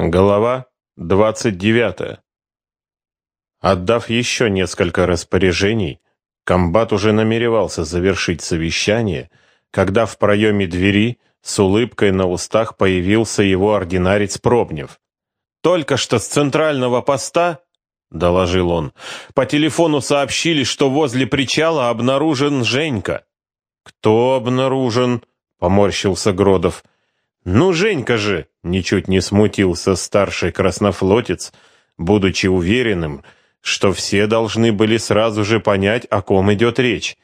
Глава 29. Отдав еще несколько распоряжений, комбат уже намеревался завершить совещание, когда в проеме двери с улыбкой на устах появился его ординарец Пробнев. «Только что с центрального поста, — доложил он, — по телефону сообщили, что возле причала обнаружен Женька». «Кто обнаружен?» — поморщился Гродов. «Ну, Женька же!» — ничуть не смутился старший краснофлотец, будучи уверенным, что все должны были сразу же понять, о ком идет речь.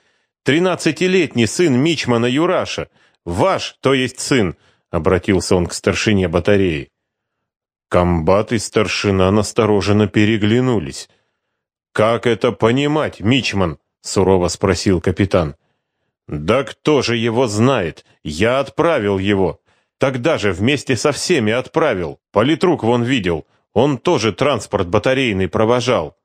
«Тринадцатилетний сын Мичмана Юраша! Ваш, то есть сын!» — обратился он к старшине батареи. Комбат и старшина настороженно переглянулись. «Как это понимать, Мичман?» — сурово спросил капитан. «Да кто же его знает? Я отправил его!» Тогда же вместе со всеми отправил. Политрук вон видел. Он тоже транспорт батарейный провожал.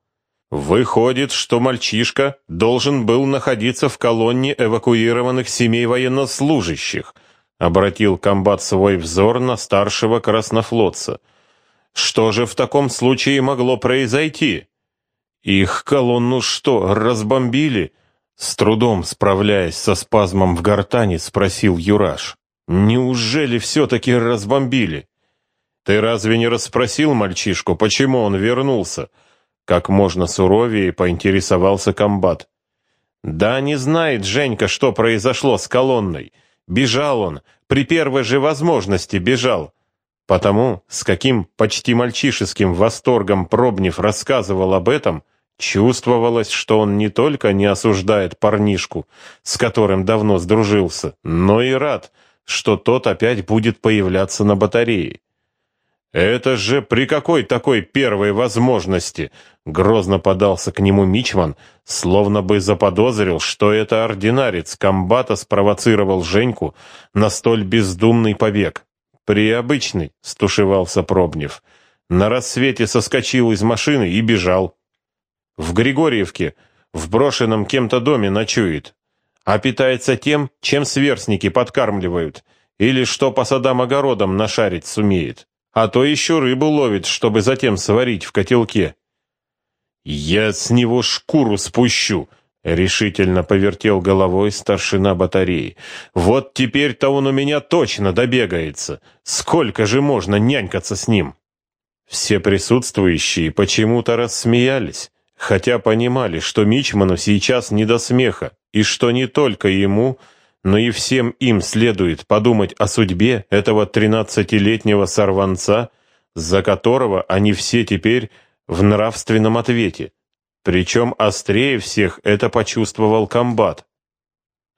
Выходит, что мальчишка должен был находиться в колонне эвакуированных семей военнослужащих. Обратил комбат свой взор на старшего краснофлотца. Что же в таком случае могло произойти? Их колонну что, разбомбили? С трудом справляясь со спазмом в гортани, спросил Юраш. Неужели все-таки разбомбили? Ты разве не расспросил мальчишку, почему он вернулся? Как можно суровее поинтересовался комбат. Да не знает Женька, что произошло с колонной. Бежал он, при первой же возможности бежал. Потому, с каким почти мальчишеским восторгом Пробнев рассказывал об этом, чувствовалось, что он не только не осуждает парнишку, с которым давно сдружился, но и рад, что тот опять будет появляться на батарее. «Это же при какой такой первой возможности?» Грозно подался к нему Мичман, словно бы заподозрил, что это ординарец комбата спровоцировал Женьку на столь бездумный побег. «При обычный», — стушевался Пробнев. «На рассвете соскочил из машины и бежал. В Григорьевке, в брошенном кем-то доме ночует а питается тем, чем сверстники подкармливают, или что по садам-огородам нашарить сумеет, а то еще рыбу ловит, чтобы затем сварить в котелке. «Я с него шкуру спущу», — решительно повертел головой старшина батареи. «Вот теперь-то он у меня точно добегается. Сколько же можно нянькаться с ним?» Все присутствующие почему-то рассмеялись, хотя понимали, что Мичману сейчас не до смеха, и что не только ему, но и всем им следует подумать о судьбе этого тринадцатилетнего сорванца, за которого они все теперь в нравственном ответе. Причем острее всех это почувствовал комбат.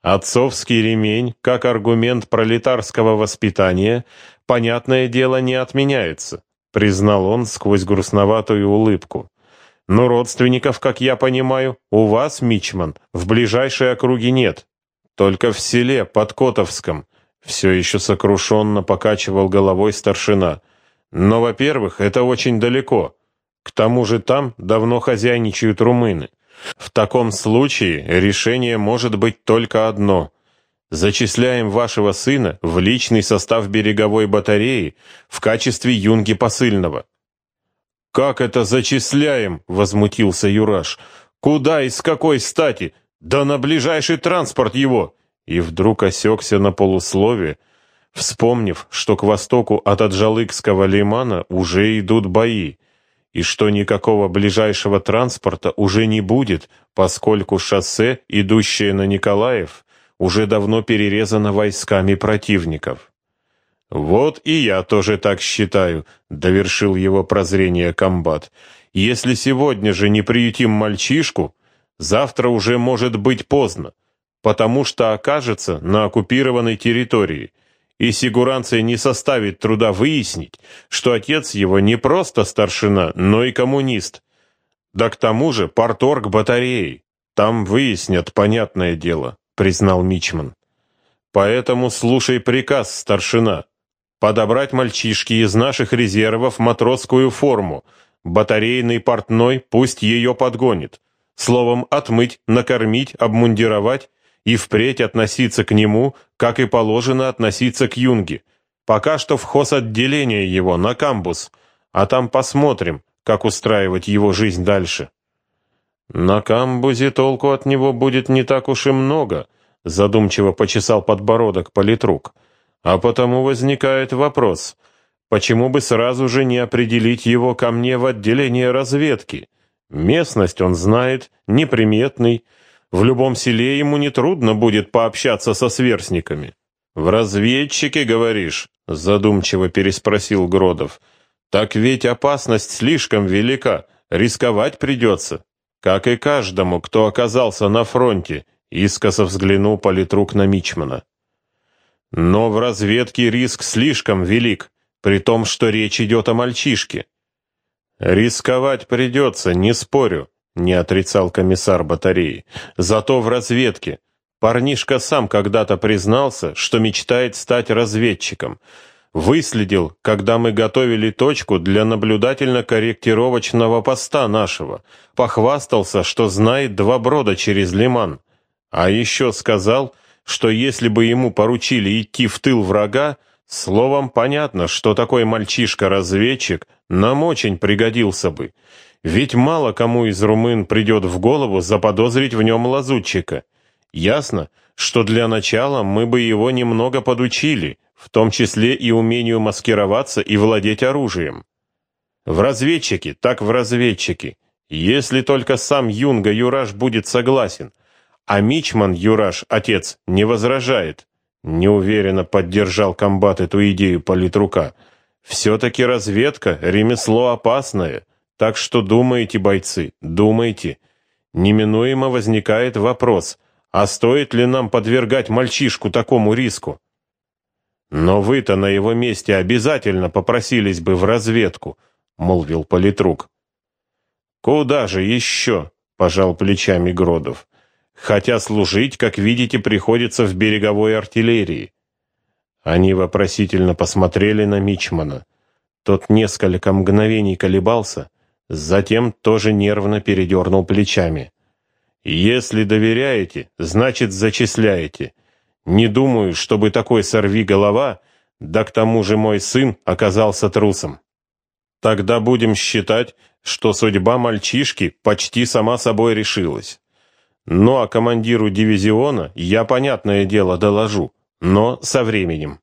Отцовский ремень, как аргумент пролетарского воспитания, понятное дело, не отменяется, признал он сквозь грустноватую улыбку. Но родственников, как я понимаю, у вас, Мичман, в ближайшей округе нет. Только в селе, под Котовском. Все еще сокрушенно покачивал головой старшина. Но, во-первых, это очень далеко. К тому же там давно хозяйничают румыны. В таком случае решение может быть только одно. Зачисляем вашего сына в личный состав береговой батареи в качестве юнги посыльного. «Как это зачисляем?» — возмутился Юраш. «Куда и с какой стати? Да на ближайший транспорт его!» И вдруг осекся на полуслове, вспомнив, что к востоку от Аджалыкского лимана уже идут бои, и что никакого ближайшего транспорта уже не будет, поскольку шоссе, идущее на Николаев, уже давно перерезано войсками противников. «Вот и я тоже так считаю», — довершил его прозрение комбат. «Если сегодня же не приютим мальчишку, завтра уже может быть поздно, потому что окажется на оккупированной территории, и сигуранции не составит труда выяснить, что отец его не просто старшина, но и коммунист. Да к тому же порторг батареи. Там выяснят, понятное дело», — признал Мичман. «Поэтому слушай приказ, старшина» подобрать мальчишки из наших резервов матросскую форму, батарейный портной пусть ее подгонит, словом, отмыть, накормить, обмундировать и впредь относиться к нему, как и положено относиться к юнге. Пока что в хозотделение его, на камбус, а там посмотрим, как устраивать его жизнь дальше. На камбузе толку от него будет не так уж и много, задумчиво почесал подбородок политрук. А потому возникает вопрос, почему бы сразу же не определить его ко мне в отделение разведки? Местность он знает, неприметный, в любом селе ему нетрудно будет пообщаться со сверстниками. «В разведчике, говоришь?» — задумчиво переспросил Гродов. «Так ведь опасность слишком велика, рисковать придется. Как и каждому, кто оказался на фронте», — искоса взглянул политрук на Мичмана. «Но в разведке риск слишком велик, при том, что речь идет о мальчишке». «Рисковать придется, не спорю», — не отрицал комиссар батареи. «Зато в разведке. Парнишка сам когда-то признался, что мечтает стать разведчиком. Выследил, когда мы готовили точку для наблюдательно-корректировочного поста нашего. Похвастался, что знает два брода через лиман. А еще сказал, что если бы ему поручили идти в тыл врага, словом, понятно, что такой мальчишка-разведчик нам очень пригодился бы. Ведь мало кому из румын придет в голову заподозрить в нем лазутчика. Ясно, что для начала мы бы его немного подучили, в том числе и умению маскироваться и владеть оружием. В разведчики, так в разведчики. Если только сам Юнга Юраш будет согласен, а Мичман Юраш, отец, не возражает. Неуверенно поддержал комбат эту идею политрука. Все-таки разведка — ремесло опасное, так что думайте, бойцы, думайте. Неминуемо возникает вопрос, а стоит ли нам подвергать мальчишку такому риску? «Но вы-то на его месте обязательно попросились бы в разведку», — молвил политрук. «Куда же еще?» — пожал плечами Гродов. «Хотя служить, как видите, приходится в береговой артиллерии». Они вопросительно посмотрели на Мичмана. Тот несколько мгновений колебался, затем тоже нервно передернул плечами. «Если доверяете, значит, зачисляете. Не думаю, чтобы такой сорви голова, да к тому же мой сын оказался трусом. Тогда будем считать, что судьба мальчишки почти сама собой решилась. Ну а командиру дивизиона я, понятное дело, доложу, но со временем.